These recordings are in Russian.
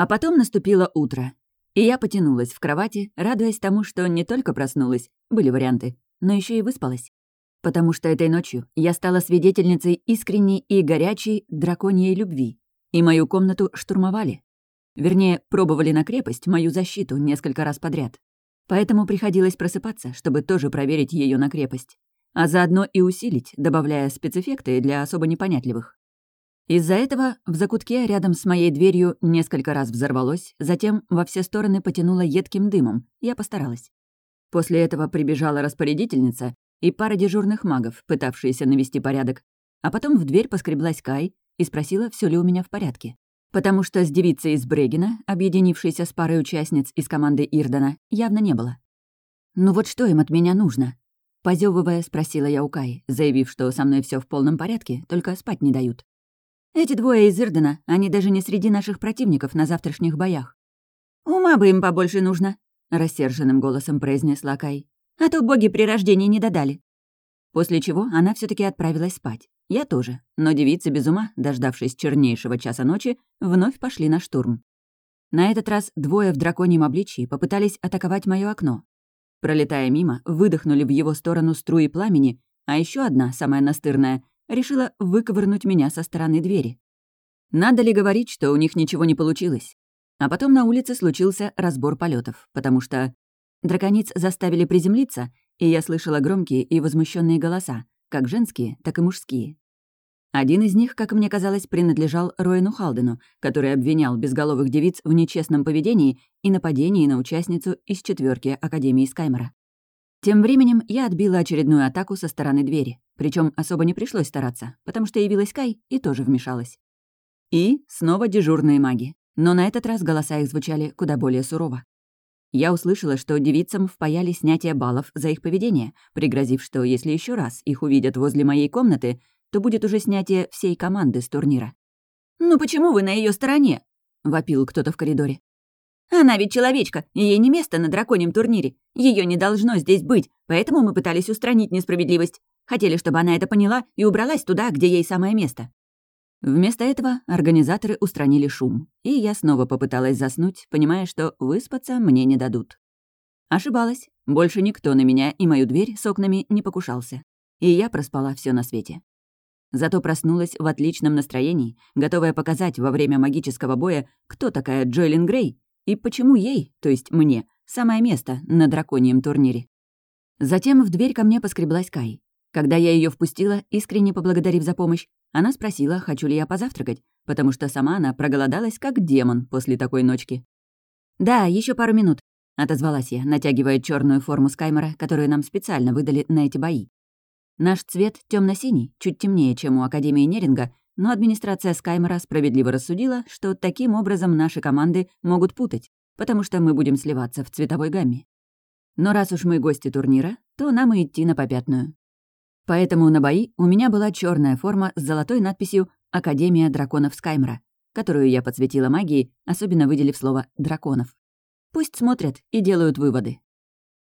А потом наступило утро, и я потянулась в кровати, радуясь тому, что не только проснулась, были варианты, но еще и выспалась. Потому что этой ночью я стала свидетельницей искренней и горячей драконьей любви, и мою комнату штурмовали. Вернее, пробовали на крепость мою защиту несколько раз подряд. Поэтому приходилось просыпаться, чтобы тоже проверить ее на крепость. А заодно и усилить, добавляя спецэффекты для особо непонятливых. Из-за этого в закутке рядом с моей дверью несколько раз взорвалось, затем во все стороны потянуло едким дымом. Я постаралась. После этого прибежала распорядительница и пара дежурных магов, пытавшиеся навести порядок. А потом в дверь поскреблась Кай и спросила, все ли у меня в порядке потому что с девицей из Брегина, объединившейся с парой участниц из команды Ирдана, явно не было. «Ну вот что им от меня нужно?» Позёвывая, спросила я у Кай, заявив, что со мной все в полном порядке, только спать не дают. «Эти двое из Ирдена, они даже не среди наших противников на завтрашних боях». «Ума бы им побольше нужно», — рассерженным голосом произнесла Кай. «А то боги при рождении не додали». После чего она все таки отправилась спать. Я тоже, но девицы без ума, дождавшись чернейшего часа ночи, вновь пошли на штурм. На этот раз двое в драконьем обличии попытались атаковать мое окно. Пролетая мимо, выдохнули в его сторону струи пламени, а еще одна, самая настырная, решила выковырнуть меня со стороны двери. Надо ли говорить, что у них ничего не получилось? А потом на улице случился разбор полетов, потому что дракониц заставили приземлиться, и я слышала громкие и возмущенные голоса, как женские, так и мужские. Один из них, как мне казалось, принадлежал Роэну Халдену, который обвинял безголовых девиц в нечестном поведении и нападении на участницу из четверки Академии Скаймера. Тем временем я отбила очередную атаку со стороны двери, причем особо не пришлось стараться, потому что явилась Кай и тоже вмешалась. И снова дежурные маги, но на этот раз голоса их звучали куда более сурово. Я услышала, что девицам впаяли снятие баллов за их поведение, пригрозив, что если еще раз их увидят возле моей комнаты, то будет уже снятие всей команды с турнира. «Ну почему вы на ее стороне?» — вопил кто-то в коридоре. «Она ведь человечка, ей не место на драконьем турнире. Ее не должно здесь быть, поэтому мы пытались устранить несправедливость. Хотели, чтобы она это поняла и убралась туда, где ей самое место». Вместо этого организаторы устранили шум, и я снова попыталась заснуть, понимая, что выспаться мне не дадут. Ошибалась. Больше никто на меня и мою дверь с окнами не покушался. И я проспала все на свете. Зато проснулась в отличном настроении, готовая показать во время магического боя, кто такая Джоэлин Грей и почему ей, то есть мне, самое место на драконьем турнире. Затем в дверь ко мне поскреблась Кай. Когда я ее впустила, искренне поблагодарив за помощь, она спросила, хочу ли я позавтракать, потому что сама она проголодалась как демон после такой ночки. «Да, еще пару минут», — отозвалась я, натягивая черную форму Скаймера, которую нам специально выдали на эти бои. Наш цвет темно синий чуть темнее, чем у Академии Неринга, но администрация Скаймера справедливо рассудила, что таким образом наши команды могут путать, потому что мы будем сливаться в цветовой гамме. Но раз уж мы гости турнира, то нам и идти на попятную. Поэтому на бои у меня была черная форма с золотой надписью «Академия драконов Скаймера», которую я подсветила магией, особенно выделив слово «драконов». Пусть смотрят и делают выводы.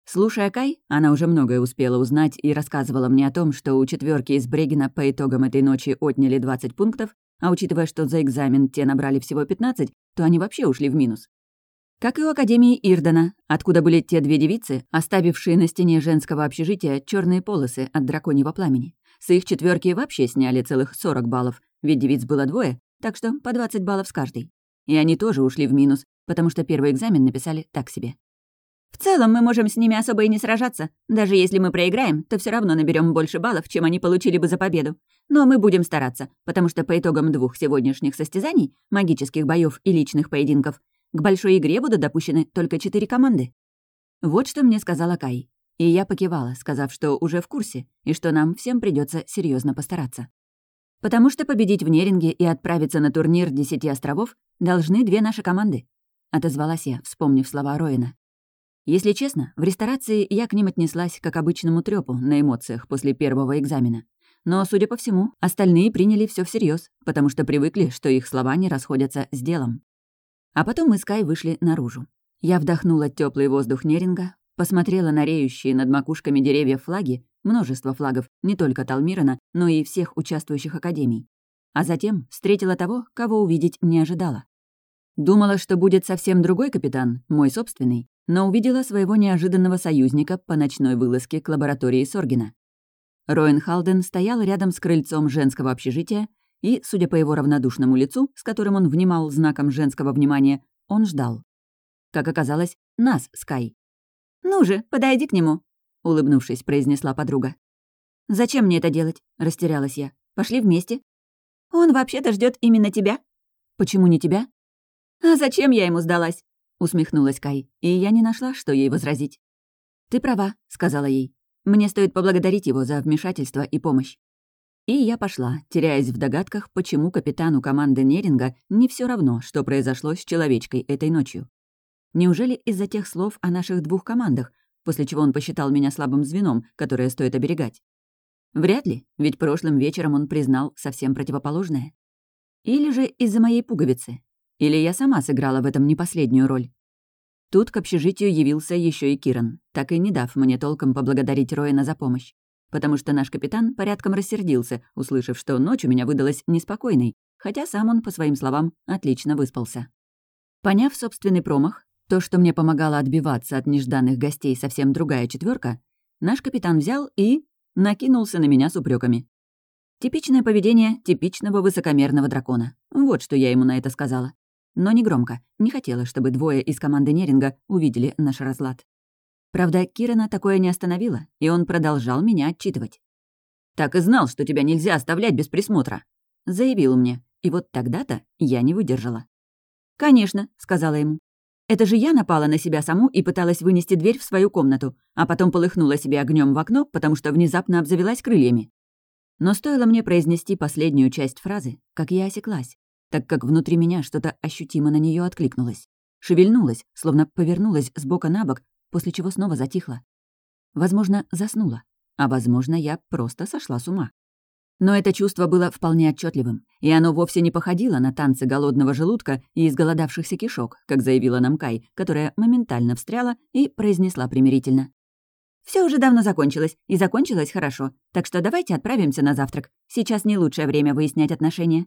Слушая Кай, она уже многое успела узнать и рассказывала мне о том, что у четверки из Брегина по итогам этой ночи отняли 20 пунктов, а учитывая, что за экзамен те набрали всего 15, то они вообще ушли в минус. Как и у Академии Ирдана, откуда были те две девицы, оставившие на стене женского общежития черные полосы от драконьего пламени. С их четверки вообще сняли целых 40 баллов, ведь девиц было двое, так что по 20 баллов с каждой. И они тоже ушли в минус, потому что первый экзамен написали так себе. В целом мы можем с ними особо и не сражаться. Даже если мы проиграем, то все равно наберем больше баллов, чем они получили бы за победу. Но мы будем стараться, потому что по итогам двух сегодняшних состязаний, магических боев и личных поединков, к большой игре будут допущены только четыре команды. Вот что мне сказала Кай. И я покивала, сказав, что уже в курсе, и что нам всем придется серьезно постараться. Потому что победить в Неринге и отправиться на турнир Десяти островов должны две наши команды. Отозвалась я, вспомнив слова Роина. Если честно, в ресторации я к ним отнеслась как обычному трёпу на эмоциях после первого экзамена. Но, судя по всему, остальные приняли все всерьез, потому что привыкли, что их слова не расходятся с делом. А потом мы с Кай вышли наружу. Я вдохнула теплый воздух Неринга, посмотрела на реющие над макушками деревьев флаги, множество флагов, не только Талмирана, но и всех участвующих академий. А затем встретила того, кого увидеть не ожидала. Думала, что будет совсем другой капитан, мой собственный, но увидела своего неожиданного союзника по ночной вылазке к лаборатории Соргина. Роэн Халден стоял рядом с крыльцом женского общежития, и, судя по его равнодушному лицу, с которым он внимал знаком женского внимания, он ждал. Как оказалось, нас, Скай. «Ну же, подойди к нему», — улыбнувшись, произнесла подруга. «Зачем мне это делать?» — растерялась я. «Пошли вместе». «Он вообще-то ждет именно тебя». «Почему не тебя?» «А зачем я ему сдалась?» — усмехнулась Кай, и я не нашла, что ей возразить. «Ты права», — сказала ей. «Мне стоит поблагодарить его за вмешательство и помощь». И я пошла, теряясь в догадках, почему капитану команды Неринга не все равно, что произошло с человечкой этой ночью. Неужели из-за тех слов о наших двух командах, после чего он посчитал меня слабым звеном, которое стоит оберегать? Вряд ли, ведь прошлым вечером он признал совсем противоположное. Или же из-за моей пуговицы. Или я сама сыграла в этом не последнюю роль. Тут к общежитию явился еще и Киран, так и не дав мне толком поблагодарить Роина за помощь. Потому что наш капитан порядком рассердился, услышав, что ночь у меня выдалась неспокойной, хотя сам он, по своим словам, отлично выспался. Поняв собственный промах, то, что мне помогало отбиваться от нежданных гостей совсем другая четверка, наш капитан взял и накинулся на меня с упреками. Типичное поведение типичного высокомерного дракона. Вот что я ему на это сказала. Но не громко. Не хотела, чтобы двое из команды Неринга увидели наш разлад. Правда, Кирана такое не остановило, и он продолжал меня отчитывать. «Так и знал, что тебя нельзя оставлять без присмотра», — заявил мне. И вот тогда-то я не выдержала. «Конечно», — сказала ему. Это же я напала на себя саму и пыталась вынести дверь в свою комнату, а потом полыхнула себе огнем в окно, потому что внезапно обзавелась крыльями. Но стоило мне произнести последнюю часть фразы, как я осеклась, так как внутри меня что-то ощутимо на нее откликнулось. Шевельнулась, словно повернулась с бока на бок, после чего снова затихла. Возможно, заснула, а возможно, я просто сошла с ума. Но это чувство было вполне отчетливым, и оно вовсе не походило на танцы голодного желудка и изголодавшихся кишок, как заявила нам Кай, которая моментально встряла и произнесла примирительно. Все уже давно закончилось, и закончилось хорошо, так что давайте отправимся на завтрак. Сейчас не лучшее время выяснять отношения».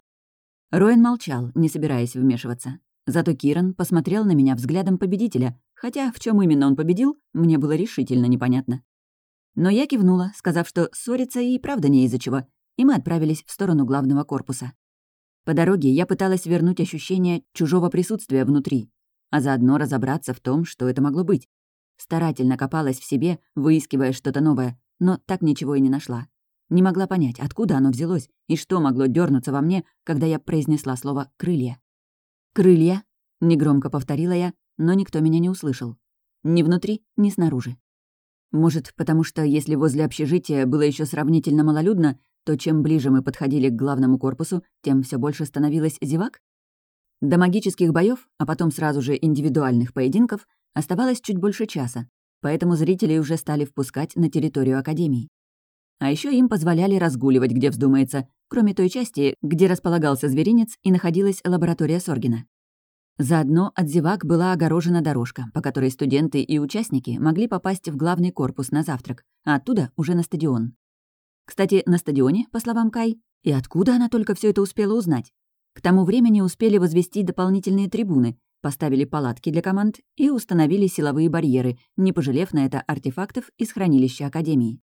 Роэн молчал, не собираясь вмешиваться. Зато Киран посмотрел на меня взглядом победителя, хотя в чем именно он победил, мне было решительно непонятно. Но я кивнула, сказав, что ссориться и правда не из-за чего, и мы отправились в сторону главного корпуса. По дороге я пыталась вернуть ощущение чужого присутствия внутри, а заодно разобраться в том, что это могло быть. Старательно копалась в себе, выискивая что-то новое, но так ничего и не нашла. Не могла понять, откуда оно взялось и что могло дернуться во мне, когда я произнесла слово «крылья». «Крылья?» — негромко повторила я, но никто меня не услышал. Ни внутри, ни снаружи. Может, потому что если возле общежития было еще сравнительно малолюдно, то чем ближе мы подходили к главному корпусу, тем все больше становилось зевак? До магических боев, а потом сразу же индивидуальных поединков, оставалось чуть больше часа, поэтому зрителей уже стали впускать на территорию Академии. А еще им позволяли разгуливать, где вздумается, кроме той части, где располагался зверинец и находилась лаборатория Соргина. Заодно от зевак была огорожена дорожка, по которой студенты и участники могли попасть в главный корпус на завтрак, а оттуда уже на стадион. Кстати, на стадионе, по словам Кай, и откуда она только все это успела узнать? К тому времени успели возвести дополнительные трибуны, поставили палатки для команд и установили силовые барьеры, не пожалев на это артефактов из хранилища Академии.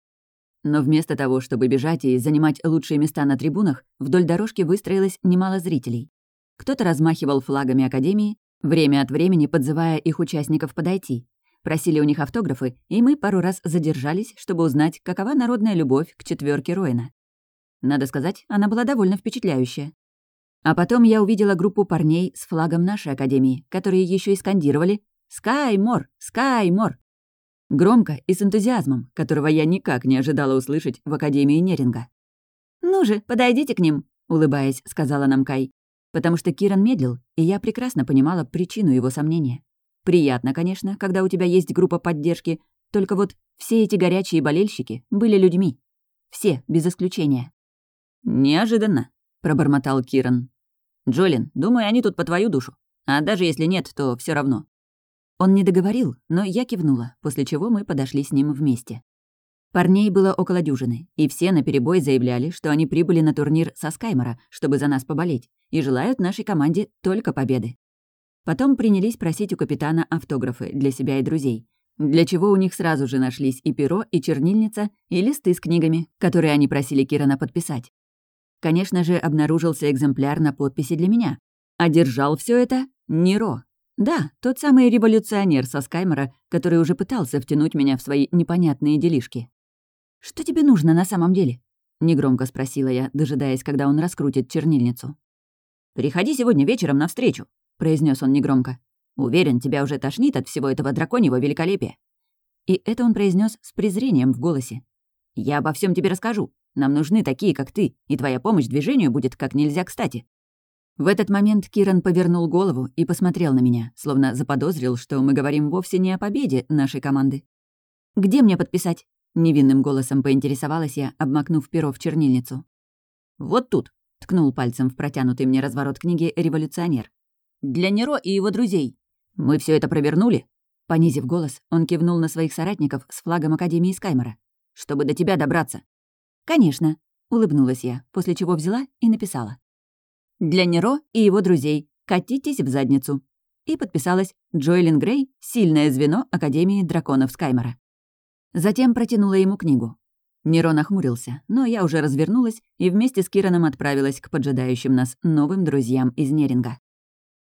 Но вместо того, чтобы бежать и занимать лучшие места на трибунах, вдоль дорожки выстроилось немало зрителей. Кто-то размахивал флагами Академии, время от времени подзывая их участников подойти, Просили у них автографы, и мы пару раз задержались, чтобы узнать, какова народная любовь к четверке Роина. Надо сказать, она была довольно впечатляющая. А потом я увидела группу парней с флагом нашей академии, которые еще и скандировали «Скаймор! Скаймор!» Громко и с энтузиазмом, которого я никак не ожидала услышать в Академии Неринга. «Ну же, подойдите к ним», — улыбаясь, сказала нам Кай. Потому что Киран медлил, и я прекрасно понимала причину его сомнения. Приятно, конечно, когда у тебя есть группа поддержки, только вот все эти горячие болельщики были людьми. Все, без исключения. «Неожиданно», — пробормотал Киран. «Джолин, думаю, они тут по твою душу. А даже если нет, то все равно». Он не договорил, но я кивнула, после чего мы подошли с ним вместе. Парней было около дюжины, и все наперебой заявляли, что они прибыли на турнир со Скаймора, чтобы за нас поболеть, и желают нашей команде только победы. Потом принялись просить у капитана автографы для себя и друзей. Для чего у них сразу же нашлись и перо, и чернильница, и листы с книгами, которые они просили Кирана подписать. Конечно же, обнаружился экземпляр на подписи для меня. А держал все это Неро. Да, тот самый революционер со Скаймера, который уже пытался втянуть меня в свои непонятные делишки. «Что тебе нужно на самом деле?» — негромко спросила я, дожидаясь, когда он раскрутит чернильницу. «Приходи сегодня вечером на встречу», — произнес он негромко. «Уверен, тебя уже тошнит от всего этого драконьего великолепия». И это он произнес с презрением в голосе. «Я обо всем тебе расскажу. Нам нужны такие, как ты, и твоя помощь движению будет как нельзя кстати». В этот момент Киран повернул голову и посмотрел на меня, словно заподозрил, что мы говорим вовсе не о победе нашей команды. «Где мне подписать?» — невинным голосом поинтересовалась я, обмакнув перо в чернильницу. «Вот тут», — ткнул пальцем в протянутый мне разворот книги «Революционер». «Для Неро и его друзей. Мы все это провернули?» Понизив голос, он кивнул на своих соратников с флагом Академии Скаймера. «Чтобы до тебя добраться». «Конечно», — улыбнулась я, после чего взяла и написала. Для Неро и его друзей. Катитесь в задницу. И подписалась Джоэлин Грей, сильное звено Академии драконов Скаймора. Затем протянула ему книгу. Неро нахмурился, но я уже развернулась и вместе с Кираном отправилась к поджидающим нас новым друзьям из Неринга.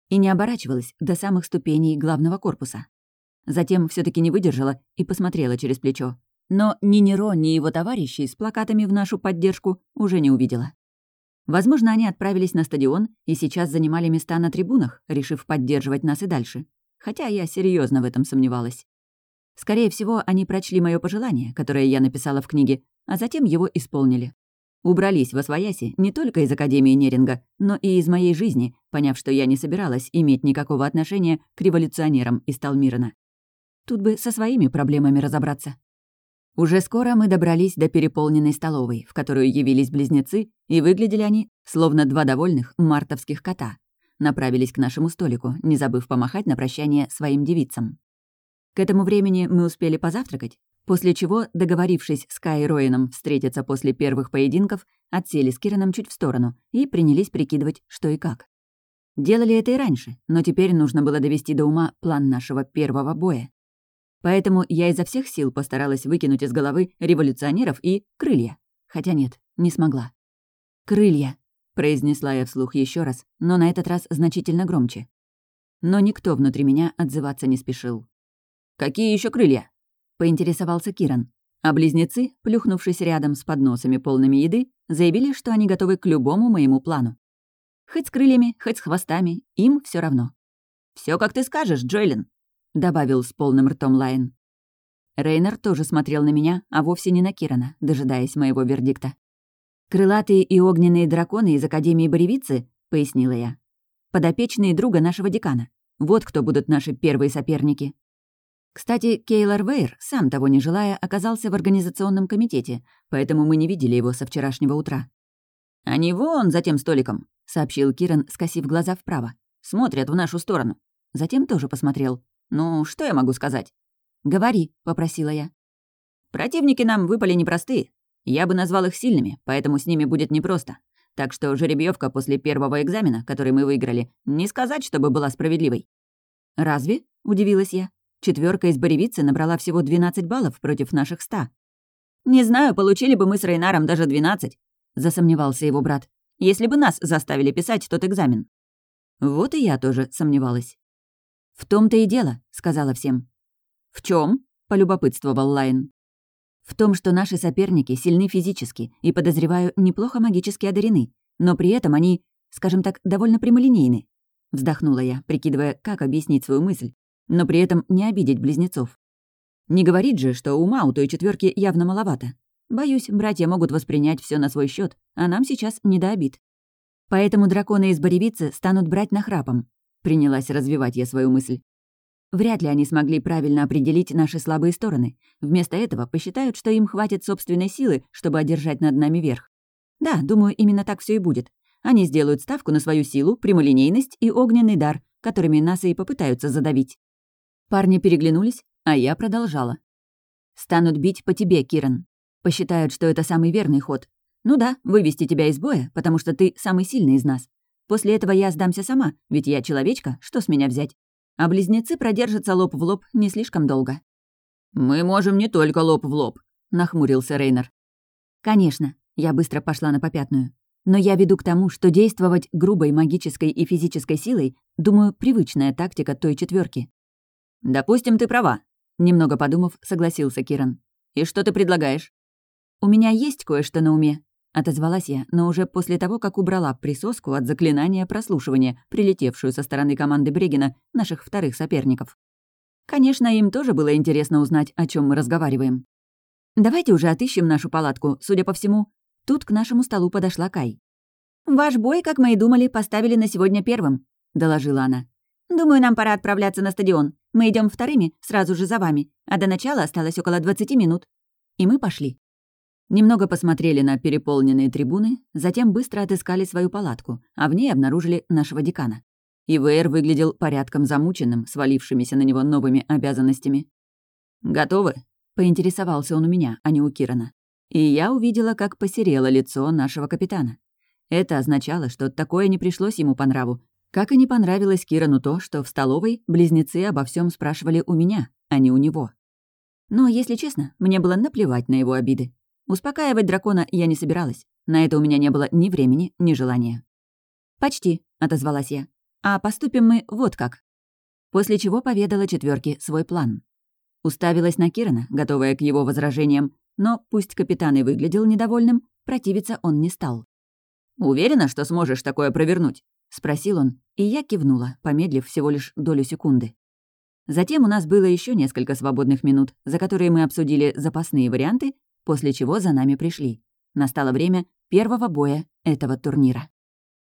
И не оборачивалась до самых ступеней главного корпуса. Затем все таки не выдержала и посмотрела через плечо. Но ни Неро, ни его товарищей с плакатами в нашу поддержку уже не увидела. Возможно, они отправились на стадион и сейчас занимали места на трибунах, решив поддерживать нас и дальше. Хотя я серьезно в этом сомневалась. Скорее всего, они прочли мое пожелание, которое я написала в книге, а затем его исполнили. Убрались во свояси не только из Академии Неринга, но и из моей жизни, поняв, что я не собиралась иметь никакого отношения к революционерам из Талмирана. Тут бы со своими проблемами разобраться. Уже скоро мы добрались до переполненной столовой, в которую явились близнецы, и выглядели они, словно два довольных мартовских кота. Направились к нашему столику, не забыв помахать на прощание своим девицам. К этому времени мы успели позавтракать, после чего, договорившись с Кай Роином встретиться после первых поединков, отсели с Кираном чуть в сторону и принялись прикидывать, что и как. Делали это и раньше, но теперь нужно было довести до ума план нашего первого боя. Поэтому я изо всех сил постаралась выкинуть из головы революционеров и крылья. Хотя нет, не смогла. «Крылья», — произнесла я вслух еще раз, но на этот раз значительно громче. Но никто внутри меня отзываться не спешил. «Какие еще крылья?» — поинтересовался Киран. А близнецы, плюхнувшись рядом с подносами полными еды, заявили, что они готовы к любому моему плану. Хоть с крыльями, хоть с хвостами, им все равно. Все как ты скажешь, Джойлин», — добавил с полным ртом Лайн. Рейнер тоже смотрел на меня, а вовсе не на Кирана, дожидаясь моего вердикта. «Крылатые и огненные драконы из Академии Боревицы», — пояснила я. «Подопечные друга нашего декана. Вот кто будут наши первые соперники». Кстати, Кейлор Вейр, сам того не желая, оказался в организационном комитете, поэтому мы не видели его со вчерашнего утра. «Они вон за тем столиком», — сообщил Киран, скосив глаза вправо. «Смотрят в нашу сторону». Затем тоже посмотрел. «Ну, что я могу сказать?» «Говори», — попросила я. «Противники нам выпали непростые. Я бы назвал их сильными, поэтому с ними будет непросто. Так что жеребьевка после первого экзамена, который мы выиграли, не сказать, чтобы была справедливой». «Разве?» — удивилась я. Четверка из Боревицы набрала всего 12 баллов против наших ста. «Не знаю, получили бы мы с Рейнаром даже 12», — засомневался его брат, «если бы нас заставили писать тот экзамен». Вот и я тоже сомневалась. «В том-то и дело», — сказала всем. «В чем? полюбопытствовал Лайн. «В том, что наши соперники сильны физически и, подозреваю, неплохо магически одарены, но при этом они, скажем так, довольно прямолинейны», — вздохнула я, прикидывая, как объяснить свою мысль, но при этом не обидеть близнецов. Не говорит же, что ума у той четверки явно маловато. Боюсь, братья могут воспринять все на свой счет, а нам сейчас не до обид. Поэтому драконы из Боревицы станут брать нахрапом, Принялась развивать я свою мысль. Вряд ли они смогли правильно определить наши слабые стороны. Вместо этого посчитают, что им хватит собственной силы, чтобы одержать над нами верх. Да, думаю, именно так все и будет. Они сделают ставку на свою силу, прямолинейность и огненный дар, которыми нас и попытаются задавить. Парни переглянулись, а я продолжала. «Станут бить по тебе, Киран. Посчитают, что это самый верный ход. Ну да, вывести тебя из боя, потому что ты самый сильный из нас. После этого я сдамся сама, ведь я человечка, что с меня взять? А близнецы продержатся лоб в лоб не слишком долго». «Мы можем не только лоб в лоб», — нахмурился Рейнер. «Конечно», — я быстро пошла на попятную. «Но я веду к тому, что действовать грубой магической и физической силой, думаю, привычная тактика той четверки. «Допустим, ты права», — немного подумав, согласился Киран. «И что ты предлагаешь?» «У меня есть кое-что на уме», — отозвалась я, но уже после того, как убрала присоску от заклинания прослушивания, прилетевшую со стороны команды Брегина, наших вторых соперников. Конечно, им тоже было интересно узнать, о чем мы разговариваем. «Давайте уже отыщем нашу палатку, судя по всему». Тут к нашему столу подошла Кай. «Ваш бой, как мы и думали, поставили на сегодня первым», — доложила она. «Думаю, нам пора отправляться на стадион. Мы идем вторыми, сразу же за вами, а до начала осталось около 20 минут». И мы пошли. Немного посмотрели на переполненные трибуны, затем быстро отыскали свою палатку, а в ней обнаружили нашего декана. ИВР выглядел порядком замученным, свалившимися на него новыми обязанностями. «Готовы?» — поинтересовался он у меня, а не у Кирана. И я увидела, как посерело лицо нашего капитана. Это означало, что такое не пришлось ему по нраву, как и не понравилось Кирану то, что в столовой близнецы обо всем спрашивали у меня, а не у него. Но, если честно, мне было наплевать на его обиды. Успокаивать дракона я не собиралась. На это у меня не было ни времени, ни желания. «Почти», — отозвалась я. «А поступим мы вот как». После чего поведала четверке свой план. Уставилась на Кирана, готовая к его возражениям, но пусть капитан и выглядел недовольным, противиться он не стал. «Уверена, что сможешь такое провернуть?» — спросил он, и я кивнула, помедлив всего лишь долю секунды. Затем у нас было еще несколько свободных минут, за которые мы обсудили запасные варианты, после чего за нами пришли. Настало время первого боя этого турнира.